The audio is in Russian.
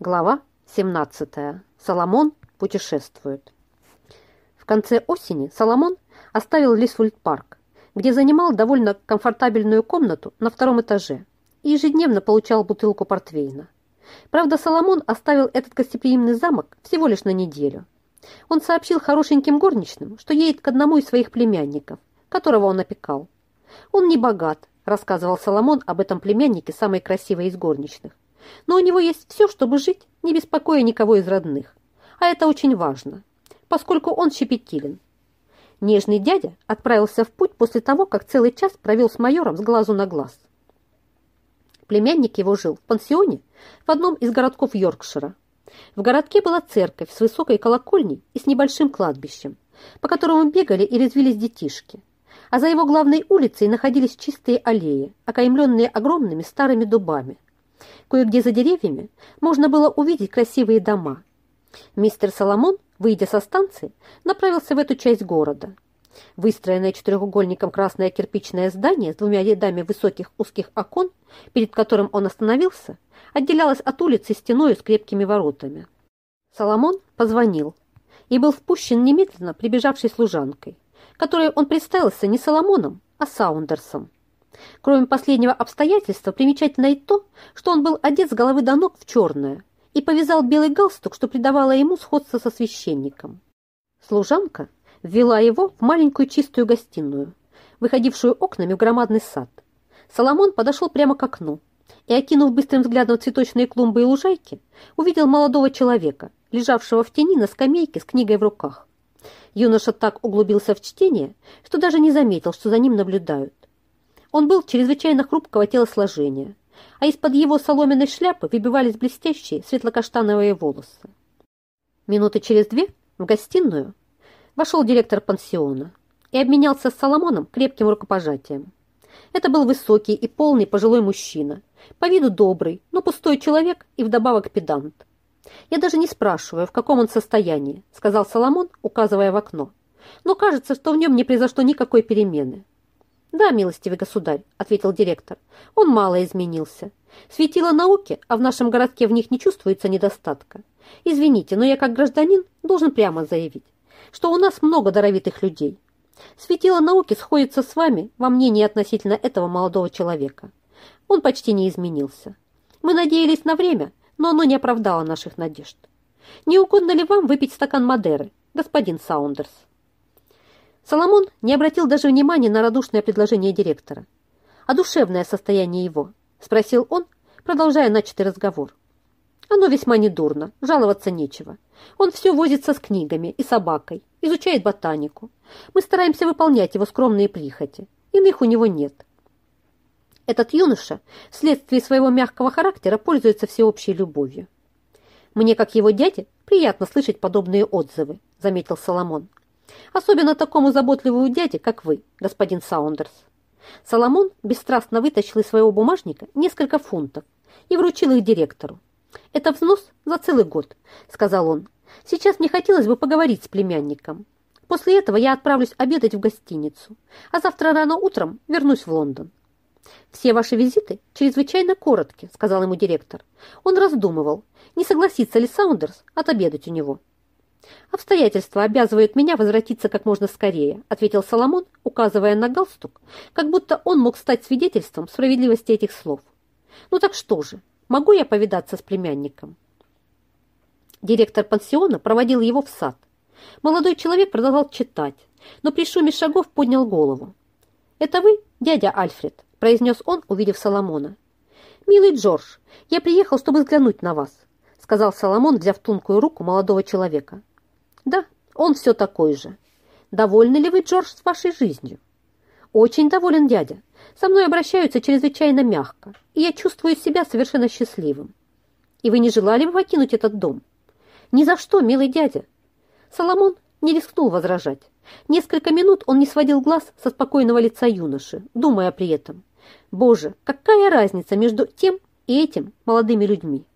Глава 17. Соломон путешествует. В конце осени Соломон оставил Лисфульд-парк, где занимал довольно комфортабельную комнату на втором этаже и ежедневно получал бутылку портвейна. Правда, Соломон оставил этот гостеприимный замок всего лишь на неделю. Он сообщил хорошеньким горничным, что едет к одному из своих племянников, которого он опекал. Он не богат, рассказывал Соломон об этом племяннике самой красивой из горничных но у него есть все, чтобы жить, не беспокоя никого из родных. А это очень важно, поскольку он щепетилен. Нежный дядя отправился в путь после того, как целый час провел с майором с глазу на глаз. Племянник его жил в пансионе в одном из городков Йоркшира. В городке была церковь с высокой колокольней и с небольшим кладбищем, по которому бегали и резвились детишки. А за его главной улицей находились чистые аллеи, окаймленные огромными старыми дубами – Кое-где за деревьями можно было увидеть красивые дома. Мистер Соломон, выйдя со станции, направился в эту часть города. Выстроенное четырехугольником красное кирпичное здание с двумя рядами высоких узких окон, перед которым он остановился, отделялось от улицы стеною с крепкими воротами. Соломон позвонил и был впущен немедленно прибежавшей служанкой, которой он представился не Соломоном, а Саундерсом. Кроме последнего обстоятельства, примечательно и то, что он был одет с головы до ног в черное и повязал белый галстук, что придавало ему сходство со священником. Служанка ввела его в маленькую чистую гостиную, выходившую окнами в громадный сад. Соломон подошел прямо к окну и, окинув быстрым взглядом цветочные клумбы и лужайки, увидел молодого человека, лежавшего в тени на скамейке с книгой в руках. Юноша так углубился в чтение, что даже не заметил, что за ним наблюдают. Он был чрезвычайно хрупкого телосложения, а из-под его соломенной шляпы выбивались блестящие светло-каштановые волосы. Минуты через две в гостиную вошел директор пансиона и обменялся с Соломоном крепким рукопожатием. Это был высокий и полный пожилой мужчина, по виду добрый, но пустой человек и вдобавок педант. «Я даже не спрашиваю, в каком он состоянии», — сказал Соломон, указывая в окно. «Но кажется, что в нем не произошло никакой перемены. «Да, милостивый государь», — ответил директор. «Он мало изменился. Светило науки, а в нашем городке в них не чувствуется недостатка. Извините, но я как гражданин должен прямо заявить, что у нас много даровитых людей. Светило науки сходится с вами во мнении относительно этого молодого человека. Он почти не изменился. Мы надеялись на время, но оно не оправдало наших надежд. Не угодно ли вам выпить стакан Мадеры, господин Саундерс?» Соломон не обратил даже внимания на радушное предложение директора. «А душевное состояние его?» – спросил он, продолжая начатый разговор. «Оно весьма недурно, жаловаться нечего. Он все возится с книгами и собакой, изучает ботанику. Мы стараемся выполнять его скромные прихоти. Иных у него нет. Этот юноша вследствие своего мягкого характера пользуется всеобщей любовью. Мне, как его дяде, приятно слышать подобные отзывы, заметил Соломон. Особенно такому заботливому дяде, как вы, господин Саундерс. Соломон бесстрастно вытащил из своего бумажника несколько фунтов и вручил их директору. «Это взнос за целый год», — сказал он. «Сейчас мне хотелось бы поговорить с племянником. После этого я отправлюсь обедать в гостиницу, а завтра рано утром вернусь в Лондон». «Все ваши визиты чрезвычайно короткие», — сказал ему директор. Он раздумывал, не согласится ли Саундерс отобедать у него. «Обстоятельства обязывают меня возвратиться как можно скорее», ответил Соломон, указывая на галстук, как будто он мог стать свидетельством справедливости этих слов. «Ну так что же, могу я повидаться с племянником?» Директор пансиона проводил его в сад. Молодой человек продолжал читать, но при шуме шагов поднял голову. «Это вы, дядя Альфред?» – произнес он, увидев Соломона. «Милый Джордж, я приехал, чтобы взглянуть на вас», – сказал Соломон, взяв тонкую руку молодого человека. Да, он все такой же. Довольны ли вы, Джордж, с вашей жизнью? Очень доволен дядя. Со мной обращаются чрезвычайно мягко, и я чувствую себя совершенно счастливым. И вы не желали бы покинуть этот дом? Ни за что, милый дядя. Соломон не рискнул возражать. Несколько минут он не сводил глаз со спокойного лица юноши, думая при этом, «Боже, какая разница между тем и этим молодыми людьми?»